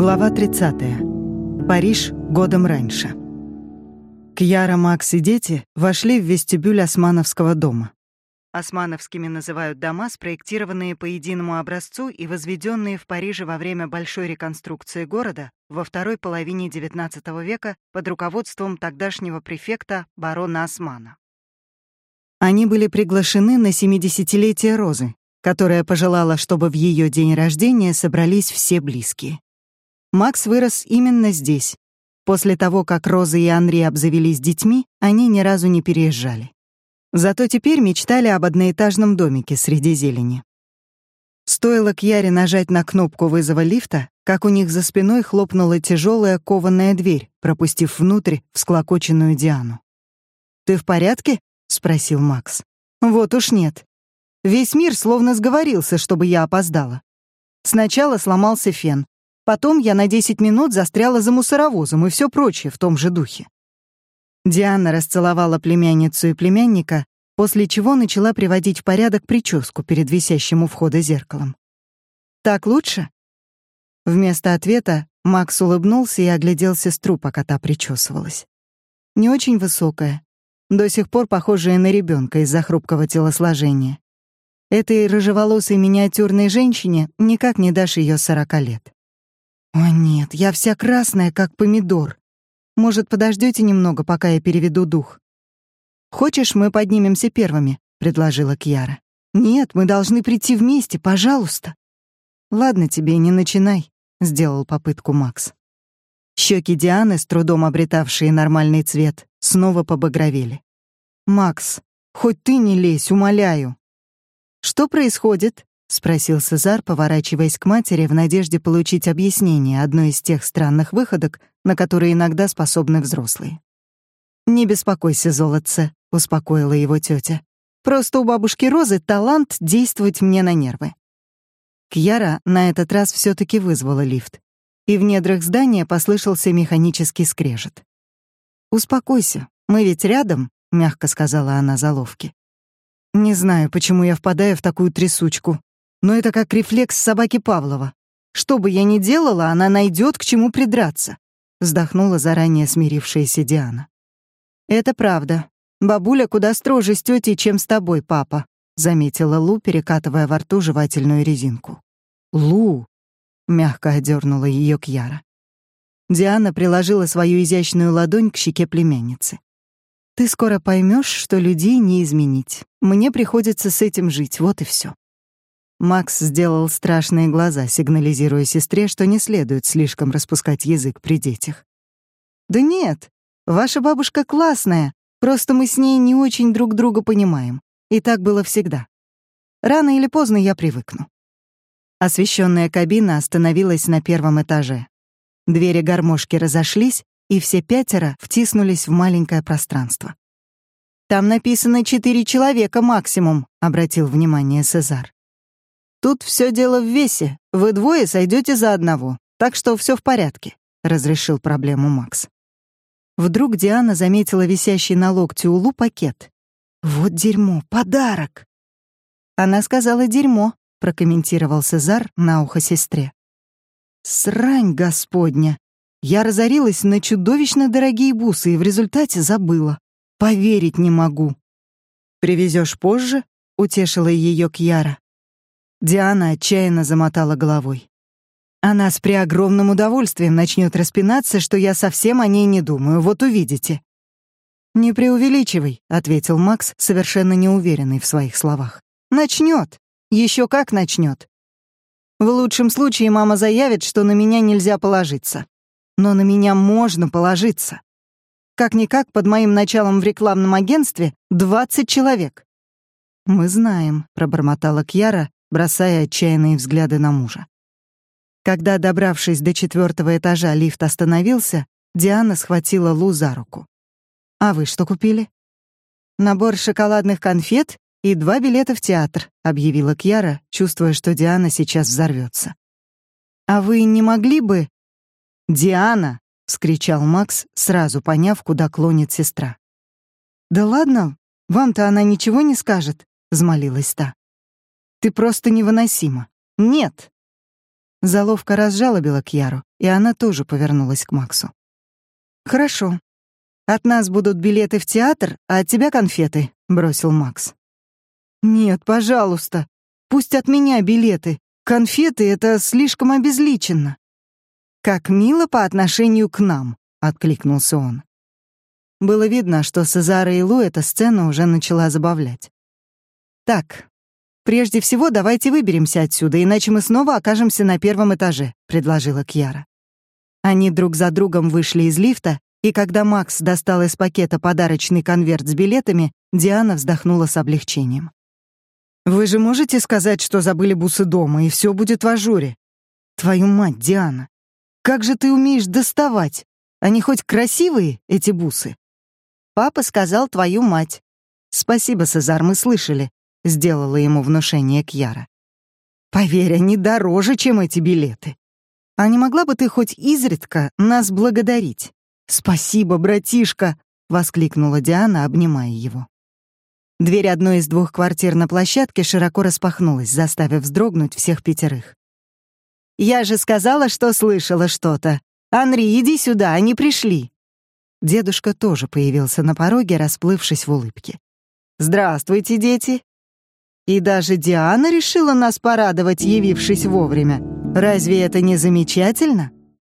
Глава 30. Париж годом раньше. Кьяра, Макс и дети вошли в вестибюль Османовского дома. Османовскими называют дома, спроектированные по единому образцу и возведенные в Париже во время большой реконструкции города во второй половине XIX века под руководством тогдашнего префекта барона Османа. Они были приглашены на 70-летие Розы, которая пожелала, чтобы в ее день рождения собрались все близкие. Макс вырос именно здесь. После того, как Роза и Анри обзавелись детьми, они ни разу не переезжали. Зато теперь мечтали об одноэтажном домике среди зелени. Стоило Кьяре нажать на кнопку вызова лифта, как у них за спиной хлопнула тяжелая кованая дверь, пропустив внутрь всклокоченную Диану. «Ты в порядке?» — спросил Макс. «Вот уж нет. Весь мир словно сговорился, чтобы я опоздала. Сначала сломался фен, потом я на 10 минут застряла за мусоровозом и все прочее в том же духе. Диана расцеловала племянницу и племянника, после чего начала приводить в порядок прическу перед висящим у входа зеркалом. «Так лучше?» Вместо ответа Макс улыбнулся и оглядел сестру, пока та причесывалась. Не очень высокая, до сих пор похожая на ребенка из-за хрупкого телосложения. Этой рыжеволосой миниатюрной женщине никак не дашь ее сорока лет. «О нет, я вся красная, как помидор. Может, подождете немного, пока я переведу дух?» «Хочешь, мы поднимемся первыми?» — предложила Кьяра. «Нет, мы должны прийти вместе, пожалуйста». «Ладно тебе, не начинай», — сделал попытку Макс. Щеки Дианы, с трудом обретавшие нормальный цвет, снова побагровели. «Макс, хоть ты не лезь, умоляю». «Что происходит?» — спросил Сезар, поворачиваясь к матери в надежде получить объяснение одной из тех странных выходок, на которые иногда способны взрослые. «Не беспокойся, золотце», — успокоила его тетя. «Просто у бабушки Розы талант действовать мне на нервы». Кьяра на этот раз все таки вызвала лифт, и в недрах здания послышался механический скрежет. «Успокойся, мы ведь рядом», — мягко сказала она заловке. «Не знаю, почему я впадаю в такую трясучку», но это как рефлекс собаки Павлова. Что бы я ни делала, она найдет к чему придраться, вздохнула заранее смирившаяся Диана. Это правда. Бабуля куда строже с тетей, чем с тобой, папа, заметила Лу, перекатывая во рту жевательную резинку. Лу, мягко одернула ее Кьяра. Диана приложила свою изящную ладонь к щеке племянницы. Ты скоро поймешь, что людей не изменить. Мне приходится с этим жить, вот и все. Макс сделал страшные глаза, сигнализируя сестре, что не следует слишком распускать язык при детях. «Да нет, ваша бабушка классная, просто мы с ней не очень друг друга понимаем. И так было всегда. Рано или поздно я привыкну». Освещенная кабина остановилась на первом этаже. Двери гармошки разошлись, и все пятеро втиснулись в маленькое пространство. «Там написано четыре человека максимум», — обратил внимание Сезар. Тут все дело в весе. Вы двое сойдете за одного, так что все в порядке, разрешил проблему Макс. Вдруг Диана заметила висящий на локте Улу пакет. Вот дерьмо, подарок. Она сказала дерьмо, прокомментировал Сезар на ухо сестре. Срань господня. Я разорилась на чудовищно дорогие бусы и в результате забыла. Поверить не могу. Привезешь позже? утешила ее Кьяра. Диана отчаянно замотала головой. Она с преогромным удовольствием начнет распинаться, что я совсем о ней не думаю, вот увидите. «Не преувеличивай», — ответил Макс, совершенно неуверенный в своих словах. Начнет, еще как начнет. В лучшем случае мама заявит, что на меня нельзя положиться. Но на меня можно положиться. Как-никак под моим началом в рекламном агентстве 20 человек. «Мы знаем», — пробормотала Кьяра, бросая отчаянные взгляды на мужа. Когда, добравшись до четвертого этажа, лифт остановился, Диана схватила Лу за руку. «А вы что купили?» «Набор шоколадных конфет и два билета в театр», — объявила Кьяра, чувствуя, что Диана сейчас взорвется. «А вы не могли бы...» «Диана!» — вскричал Макс, сразу поняв, куда клонит сестра. «Да ладно, вам-то она ничего не скажет», — взмолилась та. Ты просто невыносима. Нет!» Заловка разжалобила Кьяру, и она тоже повернулась к Максу. «Хорошо. От нас будут билеты в театр, а от тебя конфеты», — бросил Макс. «Нет, пожалуйста. Пусть от меня билеты. Конфеты — это слишком обезличенно». «Как мило по отношению к нам», — откликнулся он. Было видно, что Сезара и Лу эта сцена уже начала забавлять. «Так, прежде всего давайте выберемся отсюда, иначе мы снова окажемся на первом этаже», — предложила Кьяра. Они друг за другом вышли из лифта, и когда Макс достал из пакета подарочный конверт с билетами, Диана вздохнула с облегчением. «Вы же можете сказать, что забыли бусы дома, и все будет в ажуре?» «Твою мать, Диана! Как же ты умеешь доставать? Они хоть красивые, эти бусы?» «Папа сказал твою мать». «Спасибо, Сезар, мы слышали», — сделала ему внушение Кьяра. «Поверь, они дороже, чем эти билеты. А не могла бы ты хоть изредка нас благодарить?» «Спасибо, братишка!» — воскликнула Диана, обнимая его. Дверь одной из двух квартир на площадке широко распахнулась, заставив вздрогнуть всех пятерых. «Я же сказала, что слышала что-то. Анри, иди сюда, они пришли». Дедушка тоже появился на пороге, расплывшись в улыбке. «Здравствуйте, дети!» И даже Диана решила нас порадовать, явившись вовремя. Разве это не замечательно?